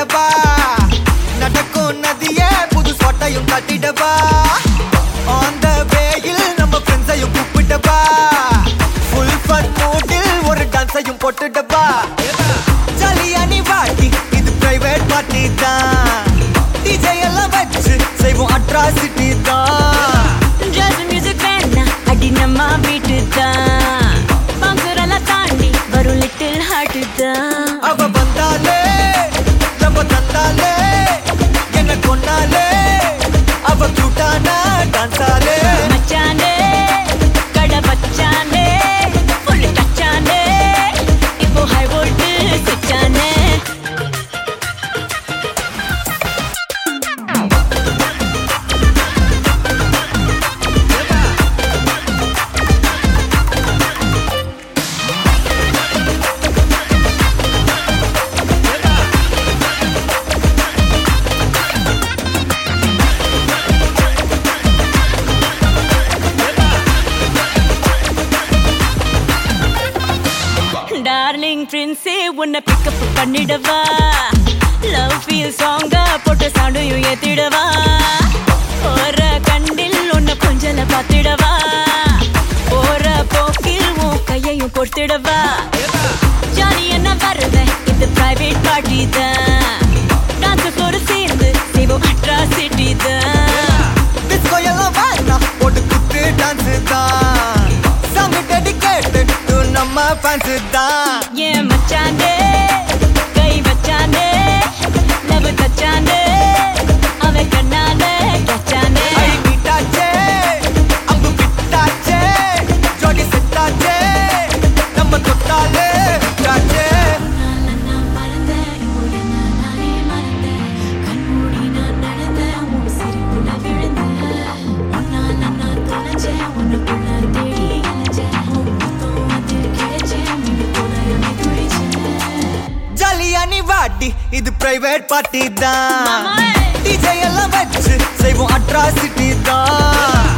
காட்டிடவா? நடக்கும் நதிய புது சொட்டையும் கட்டிடவா? On the வேயில் நம்ம ஃப்ரெண்ட்ஸையும் கூப்பிட்டவா ஃபுல் ஃபன் மூடில் ஒரு டான்ஸையும் போட்டுடவா? ஜாலியா நீ வாட்டி இது பிரைவேட் பார்ட்டி தான். டிஜே எல்லாம் வச்சு செய்வோம் அட்ராசிட்டி தான். ஜாஸ் மியூசிக் வேண்டாம் அடி நம்ம வீட்டு தான். பங்குரெல்லாம் தாண்டி வரும் லிட்டில் ஹார்ட் தான். அவ வந்தாலே நம்ம டார்லிங் பிரின்ஸே உன்னை பிக்கப் பண்ணிடவா? லவ் ஃபீல் சாங்கா போட்டு சவுண்டையும் ஏத்திடவா? போற கண்டில் உன்னை கொஞ்சல பார்த்திடவா? போற போக்கில் உன் கையையும் கொடுத்திடவா ஜாலி என்ன வருவேன் இது பிரைவேட் பார்ட்டி தான். டு தான் ஏன் நீ வாட்டி இது பிரைவேட் பார்ட்டி தான். டிஜே எல்லாம் வச்சு செய்வோம் அட்ராசிட்டி தான்